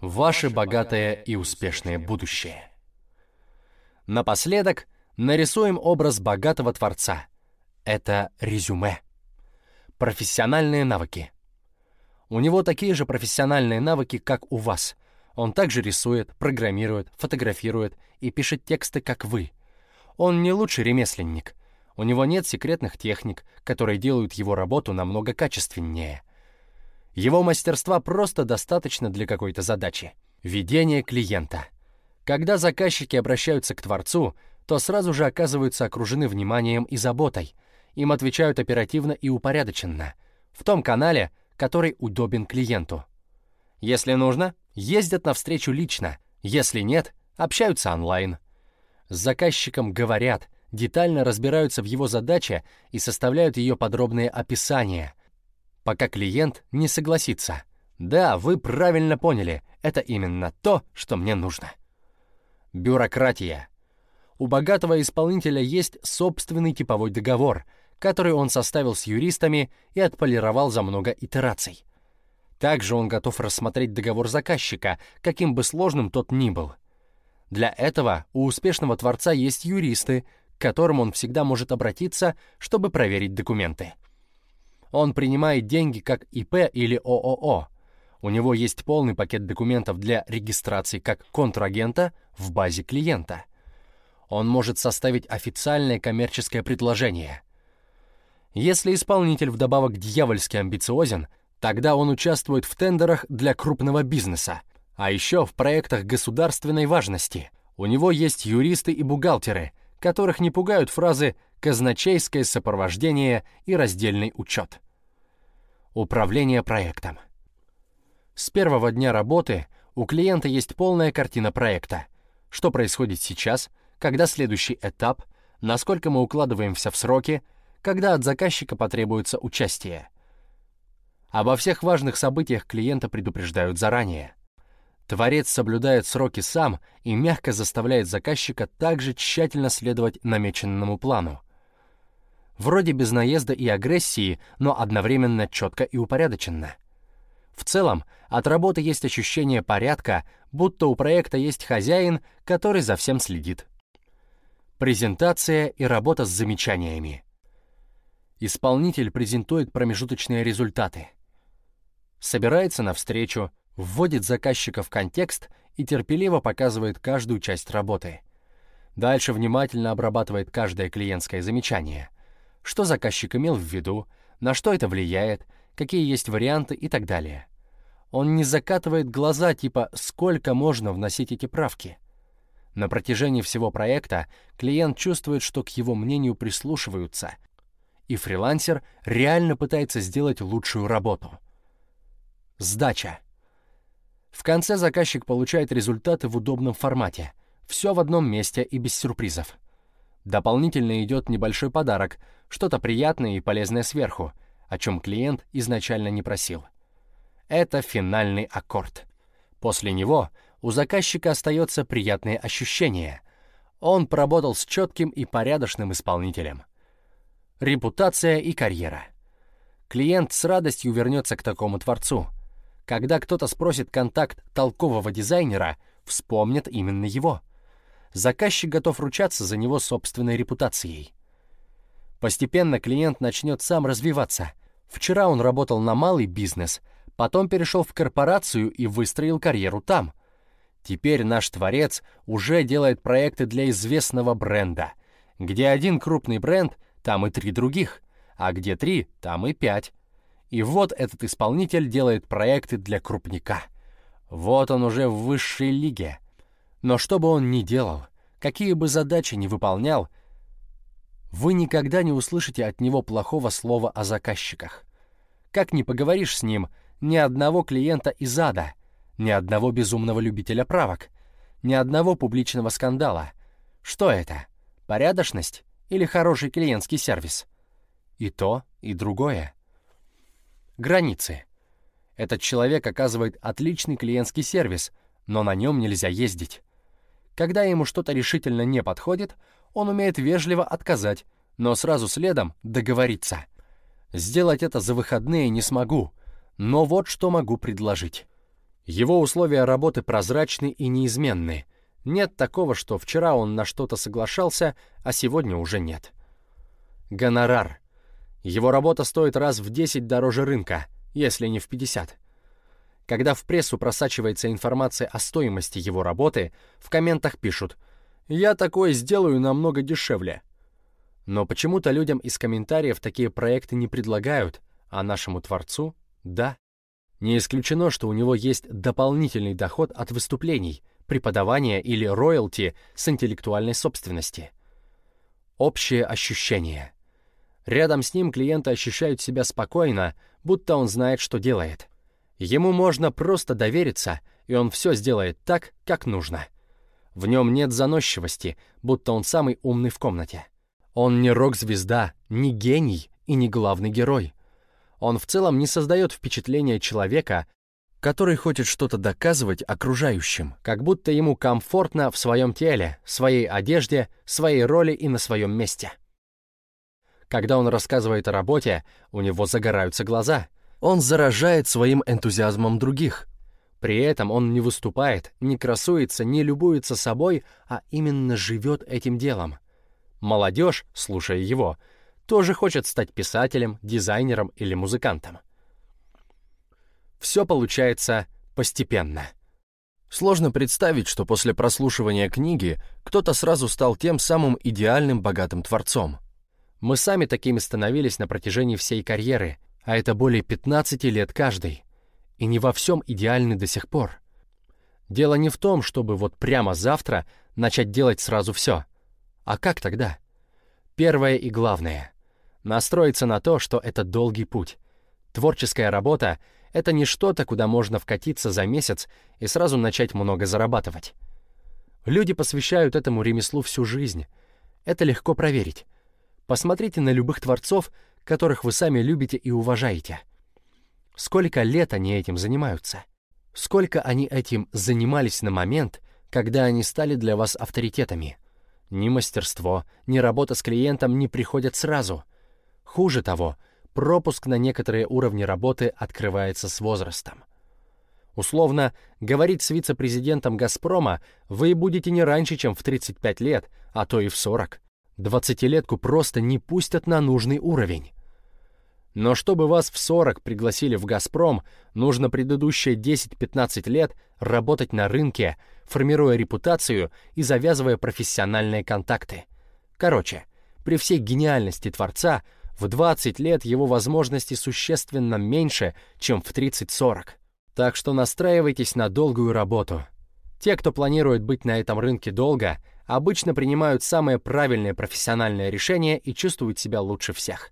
Ваше богатое и успешное будущее. Напоследок нарисуем образ богатого творца. Это резюме. Профессиональные навыки. У него такие же профессиональные навыки, как у вас. Он также рисует, программирует, фотографирует и пишет тексты, как вы. Он не лучший ремесленник. У него нет секретных техник, которые делают его работу намного качественнее. Его мастерства просто достаточно для какой-то задачи. Ведение клиента. Когда заказчики обращаются к Творцу, то сразу же оказываются окружены вниманием и заботой. Им отвечают оперативно и упорядоченно. В том канале, который удобен клиенту. Если нужно, ездят навстречу лично. Если нет, общаются онлайн. С заказчиком говорят, детально разбираются в его задаче и составляют ее подробные описания, пока клиент не согласится. Да, вы правильно поняли, это именно то, что мне нужно. Бюрократия. У богатого исполнителя есть собственный типовой договор, который он составил с юристами и отполировал за много итераций. Также он готов рассмотреть договор заказчика, каким бы сложным тот ни был. Для этого у успешного творца есть юристы, к которым он всегда может обратиться, чтобы проверить документы. Он принимает деньги как ИП или ООО. У него есть полный пакет документов для регистрации как контрагента в базе клиента. Он может составить официальное коммерческое предложение. Если исполнитель вдобавок дьявольски амбициозен, тогда он участвует в тендерах для крупного бизнеса, а еще в проектах государственной важности. У него есть юристы и бухгалтеры, которых не пугают фразы «казначейское сопровождение» и «раздельный учет». Управление проектом. С первого дня работы у клиента есть полная картина проекта. Что происходит сейчас, когда следующий этап, насколько мы укладываемся в сроки, когда от заказчика потребуется участие. Обо всех важных событиях клиента предупреждают заранее. Творец соблюдает сроки сам и мягко заставляет заказчика также тщательно следовать намеченному плану. Вроде без наезда и агрессии, но одновременно четко и упорядоченно. В целом, от работы есть ощущение порядка, будто у проекта есть хозяин, который за всем следит. Презентация и работа с замечаниями. Исполнитель презентует промежуточные результаты. Собирается на встречу, вводит заказчика в контекст и терпеливо показывает каждую часть работы. Дальше внимательно обрабатывает каждое клиентское замечание. Что заказчик имел в виду, на что это влияет, какие есть варианты и так далее. Он не закатывает глаза типа «сколько можно вносить эти правки?». На протяжении всего проекта клиент чувствует, что к его мнению прислушиваются, и фрилансер реально пытается сделать лучшую работу. Сдача. В конце заказчик получает результаты в удобном формате. Все в одном месте и без сюрпризов. Дополнительно идет небольшой подарок, что-то приятное и полезное сверху, о чем клиент изначально не просил. Это финальный аккорд. После него у заказчика остается приятное ощущение. Он поработал с четким и порядочным исполнителем. Репутация и карьера. Клиент с радостью вернется к такому творцу — когда кто-то спросит контакт толкового дизайнера, вспомнят именно его. Заказчик готов ручаться за него собственной репутацией. Постепенно клиент начнет сам развиваться. Вчера он работал на малый бизнес, потом перешел в корпорацию и выстроил карьеру там. Теперь наш творец уже делает проекты для известного бренда. Где один крупный бренд, там и три других, а где три, там и пять. И вот этот исполнитель делает проекты для крупника. Вот он уже в высшей лиге. Но что бы он ни делал, какие бы задачи ни выполнял, вы никогда не услышите от него плохого слова о заказчиках. Как ни поговоришь с ним, ни одного клиента из ада, ни одного безумного любителя правок, ни одного публичного скандала. Что это? Порядочность или хороший клиентский сервис? И то, и другое. Границы. Этот человек оказывает отличный клиентский сервис, но на нем нельзя ездить. Когда ему что-то решительно не подходит, он умеет вежливо отказать, но сразу следом договориться. Сделать это за выходные не смогу, но вот что могу предложить. Его условия работы прозрачны и неизменны. Нет такого, что вчера он на что-то соглашался, а сегодня уже нет. Гонорар. Его работа стоит раз в 10 дороже рынка, если не в 50. Когда в прессу просачивается информация о стоимости его работы, в комментах пишут «Я такое сделаю намного дешевле». Но почему-то людям из комментариев такие проекты не предлагают, а нашему творцу — да. Не исключено, что у него есть дополнительный доход от выступлений, преподавания или роялти с интеллектуальной собственности. Общее ощущение. Рядом с ним клиенты ощущают себя спокойно, будто он знает, что делает. Ему можно просто довериться, и он все сделает так, как нужно. В нем нет заносчивости, будто он самый умный в комнате. Он не рок-звезда, не гений и не главный герой. Он в целом не создает впечатления человека, который хочет что-то доказывать окружающим, как будто ему комфортно в своем теле, своей одежде, своей роли и на своем месте. Когда он рассказывает о работе, у него загораются глаза. Он заражает своим энтузиазмом других. При этом он не выступает, не красуется, не любуется собой, а именно живет этим делом. Молодежь, слушая его, тоже хочет стать писателем, дизайнером или музыкантом. Все получается постепенно. Сложно представить, что после прослушивания книги кто-то сразу стал тем самым идеальным богатым творцом. Мы сами такими становились на протяжении всей карьеры, а это более 15 лет каждый. И не во всем идеальны до сих пор. Дело не в том, чтобы вот прямо завтра начать делать сразу все. А как тогда? Первое и главное настроиться на то, что это долгий путь. Творческая работа — это не что-то, куда можно вкатиться за месяц и сразу начать много зарабатывать. Люди посвящают этому ремеслу всю жизнь. Это легко проверить. Посмотрите на любых творцов, которых вы сами любите и уважаете. Сколько лет они этим занимаются? Сколько они этим занимались на момент, когда они стали для вас авторитетами? Ни мастерство, ни работа с клиентом не приходят сразу. Хуже того, пропуск на некоторые уровни работы открывается с возрастом. Условно, говорить с вице-президентом «Газпрома» вы будете не раньше, чем в 35 лет, а то и в 40. Двадцатилетку просто не пустят на нужный уровень. Но чтобы вас в 40 пригласили в «Газпром», нужно предыдущие 10-15 лет работать на рынке, формируя репутацию и завязывая профессиональные контакты. Короче, при всей гениальности Творца – в 20 лет его возможности существенно меньше, чем в 30-40. Так что настраивайтесь на долгую работу. Те, кто планирует быть на этом рынке долго, обычно принимают самое правильное профессиональное решение и чувствуют себя лучше всех.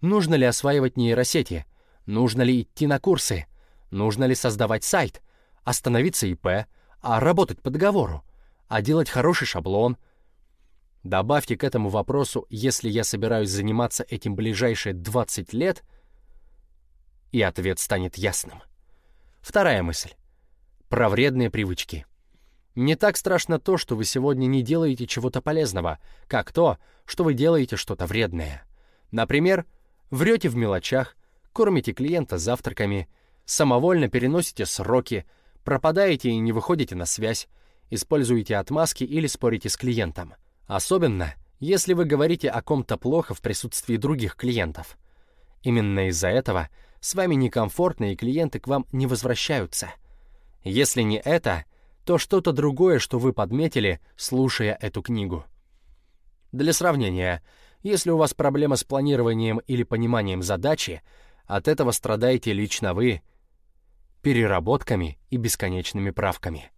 Нужно ли осваивать нейросети? Нужно ли идти на курсы? Нужно ли создавать сайт? Остановиться ИП? А работать по договору? А делать хороший шаблон? Добавьте к этому вопросу, если я собираюсь заниматься этим ближайшие 20 лет, и ответ станет ясным. Вторая мысль. Про вредные привычки. Не так страшно то, что вы сегодня не делаете чего-то полезного, как то, что вы делаете что-то вредное. Например, врете в мелочах, кормите клиента завтраками, самовольно переносите сроки, пропадаете и не выходите на связь, используете отмазки или спорите с клиентом — Особенно, если вы говорите о ком-то плохо в присутствии других клиентов. Именно из-за этого с вами некомфортно и клиенты к вам не возвращаются. Если не это, то что-то другое, что вы подметили, слушая эту книгу. Для сравнения, если у вас проблема с планированием или пониманием задачи, от этого страдаете лично вы, переработками и бесконечными правками.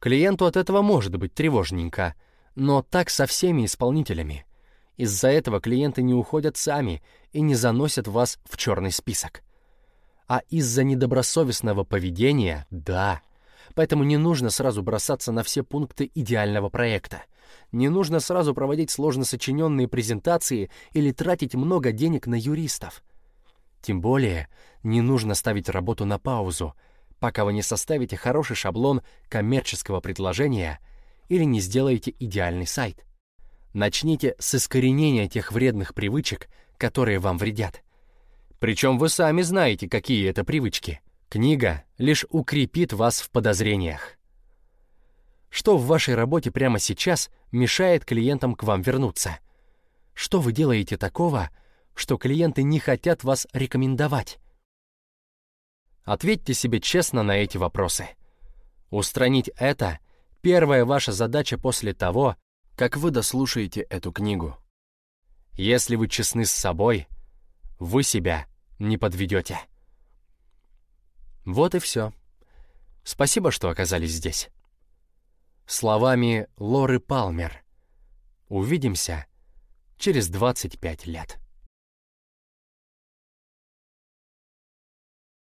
Клиенту от этого может быть тревожненько — но так со всеми исполнителями. Из-за этого клиенты не уходят сами и не заносят вас в черный список. А из-за недобросовестного поведения — да. Поэтому не нужно сразу бросаться на все пункты идеального проекта. Не нужно сразу проводить сложно сочиненные презентации или тратить много денег на юристов. Тем более, не нужно ставить работу на паузу, пока вы не составите хороший шаблон коммерческого предложения — или не сделаете идеальный сайт. Начните с искоренения тех вредных привычек, которые вам вредят. Причем вы сами знаете, какие это привычки. Книга лишь укрепит вас в подозрениях. Что в вашей работе прямо сейчас мешает клиентам к вам вернуться? Что вы делаете такого, что клиенты не хотят вас рекомендовать? Ответьте себе честно на эти вопросы. Устранить это — первая ваша задача после того, как вы дослушаете эту книгу. Если вы честны с собой, вы себя не подведете. Вот и все. Спасибо, что оказались здесь. Словами Лоры Палмер. Увидимся через 25 лет.